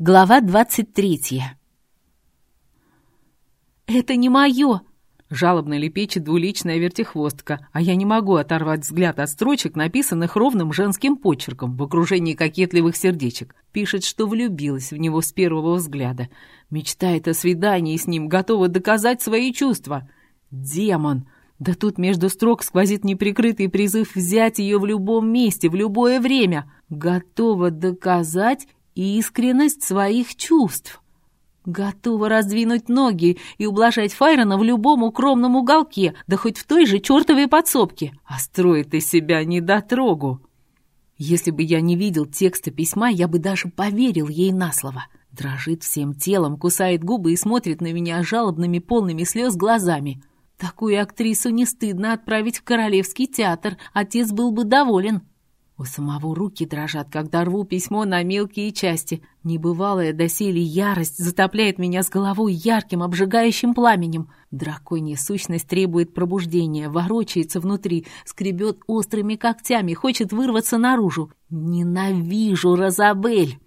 Глава двадцать третья. «Это не мое!» — жалобно лепечет двуличная вертихвостка, а я не могу оторвать взгляд от строчек, написанных ровным женским почерком в окружении кокетливых сердечек. Пишет, что влюбилась в него с первого взгляда. Мечтает о свидании с ним, готова доказать свои чувства. Демон! Да тут между строк сквозит неприкрытый призыв взять ее в любом месте, в любое время. Готова доказать искренность своих чувств. Готова раздвинуть ноги и ублажать Файрона в любом укромном уголке, да хоть в той же чертовой подсобке, а строит из себя недотрогу. Если бы я не видел текста письма, я бы даже поверил ей на слово. Дрожит всем телом, кусает губы и смотрит на меня жалобными, полными слез глазами. Такую актрису не стыдно отправить в Королевский театр, отец был бы доволен. У самого руки дрожат, когда рву письмо на мелкие части. Небывалая доселе ярость затопляет меня с головой ярким, обжигающим пламенем. Драконья сущность требует пробуждения, ворочается внутри, скребет острыми когтями, хочет вырваться наружу. Ненавижу Розабель!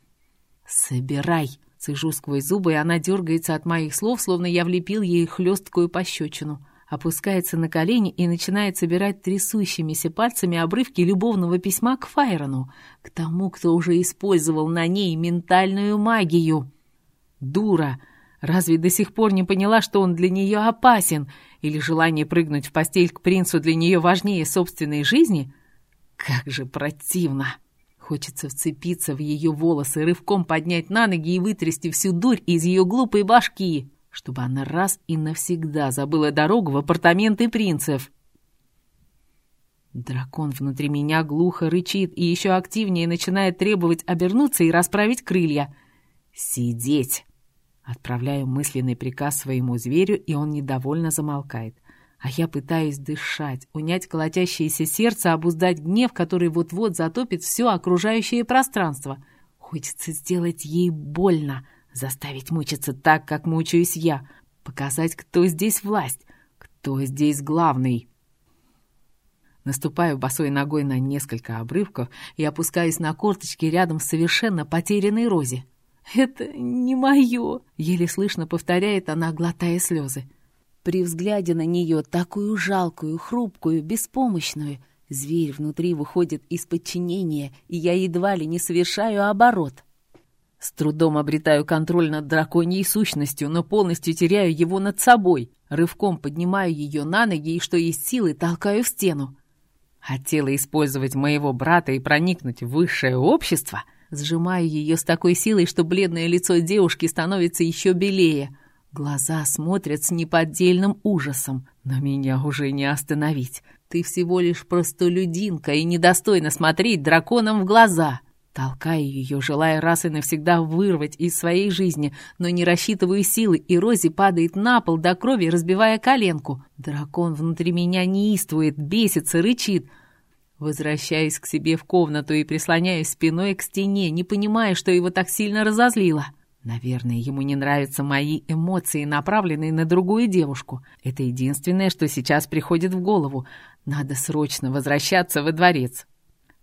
Собирай! Цежу сквозь зубы, и она дергается от моих слов, словно я влепил ей хлесткую пощечину опускается на колени и начинает собирать трясущимися пальцами обрывки любовного письма к Файрону, к тому, кто уже использовал на ней ментальную магию. Дура! Разве до сих пор не поняла, что он для нее опасен? Или желание прыгнуть в постель к принцу для нее важнее собственной жизни? Как же противно! Хочется вцепиться в ее волосы, рывком поднять на ноги и вытрясти всю дурь из ее глупой башки чтобы она раз и навсегда забыла дорогу в апартаменты принцев. Дракон внутри меня глухо рычит и еще активнее начинает требовать обернуться и расправить крылья. «Сидеть!» Отправляю мысленный приказ своему зверю, и он недовольно замолкает. А я пытаюсь дышать, унять колотящееся сердце, обуздать гнев, который вот-вот затопит все окружающее пространство. Хочется сделать ей больно — Заставить мучиться так, как мучаюсь я. Показать, кто здесь власть, кто здесь главный. Наступаю босой ногой на несколько обрывков и опускаюсь на корточки рядом с совершенно потерянной Розе. «Это не мое!» — еле слышно повторяет она, глотая слезы. При взгляде на нее, такую жалкую, хрупкую, беспомощную, зверь внутри выходит из подчинения, и я едва ли не совершаю оборот — с трудом обретаю контроль над драконьей сущностью, но полностью теряю его над собой. Рывком поднимаю ее на ноги и, что есть силы, толкаю в стену. Хотела использовать моего брата и проникнуть в высшее общество? Сжимаю ее с такой силой, что бледное лицо девушки становится еще белее. Глаза смотрят с неподдельным ужасом. Но меня уже не остановить. Ты всего лишь простолюдинка и недостойна смотреть драконам в глаза. Толкаю ее, желая раз и навсегда вырвать из своей жизни, но не рассчитываю силы, и Рози падает на пол до крови, разбивая коленку. Дракон внутри меня неистует, бесится, рычит. Возвращаюсь к себе в комнату и прислоняюсь спиной к стене, не понимая, что его так сильно разозлило. Наверное, ему не нравятся мои эмоции, направленные на другую девушку. Это единственное, что сейчас приходит в голову. Надо срочно возвращаться во дворец.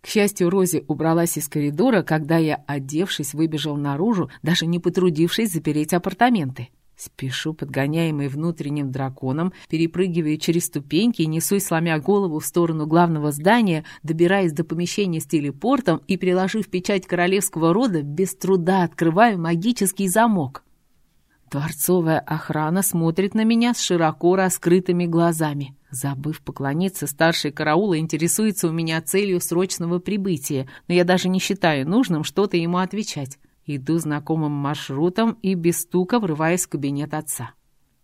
К счастью, Рози убралась из коридора, когда я, одевшись, выбежал наружу, даже не потрудившись запереть апартаменты. Спешу, подгоняемый внутренним драконом, перепрыгивая через ступеньки и несусь, сломя голову в сторону главного здания, добираясь до помещения с телепортом и, приложив печать королевского рода, без труда открываю магический замок. Дворцовая охрана смотрит на меня с широко раскрытыми глазами. Забыв поклониться, старший караула интересуется у меня целью срочного прибытия, но я даже не считаю нужным что-то ему отвечать. Иду знакомым маршрутом и без стука врываюсь в кабинет отца.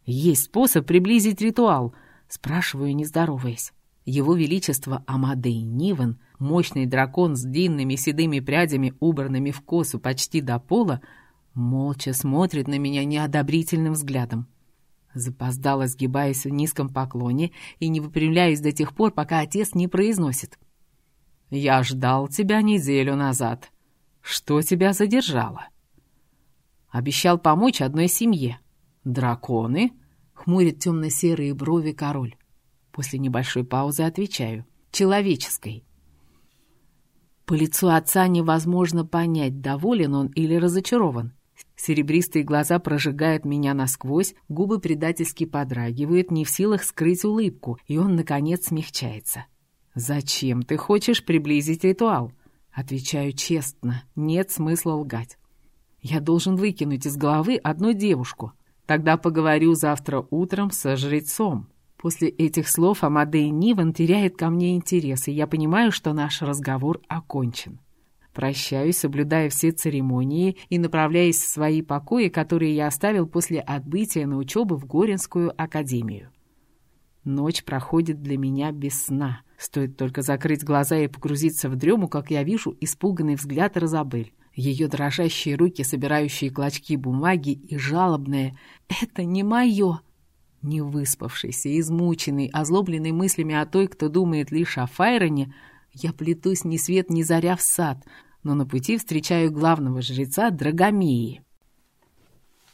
«Есть способ приблизить ритуал?» — спрашиваю, не здороваясь. Его Величество Амадей Нивен, мощный дракон с длинными седыми прядями, убранными в косу почти до пола, молча смотрит на меня неодобрительным взглядом. Запоздало сгибаясь в низком поклоне и не выпрямляюсь до тех пор, пока отец не произносит. «Я ждал тебя неделю назад. Что тебя задержало?» Обещал помочь одной семье. «Драконы?» — хмурит темно-серые брови король. После небольшой паузы отвечаю. «Человеческой». По лицу отца невозможно понять, доволен он или разочарован. Серебристые глаза прожигают меня насквозь, губы предательски подрагивают, не в силах скрыть улыбку, и он, наконец, смягчается. «Зачем ты хочешь приблизить ритуал?» Отвечаю честно, нет смысла лгать. Я должен выкинуть из головы одну девушку. Тогда поговорю завтра утром со жрецом. После этих слов Амадей Ниван теряет ко мне интерес, и я понимаю, что наш разговор окончен. Прощаюсь, соблюдая все церемонии и направляясь в свои покои, которые я оставил после отбытия на учебу в Горинскую академию. Ночь проходит для меня без сна. Стоит только закрыть глаза и погрузиться в дрему, как я вижу испуганный взгляд Розабель. Ее дрожащие руки, собирающие клочки бумаги, и жалобное «Это не мое!» Не выспавшийся, измученный, озлобленный мыслями о той, кто думает лишь о Файроне, я плетусь ни свет ни заря в сад, но на пути встречаю главного жреца Драгомеи.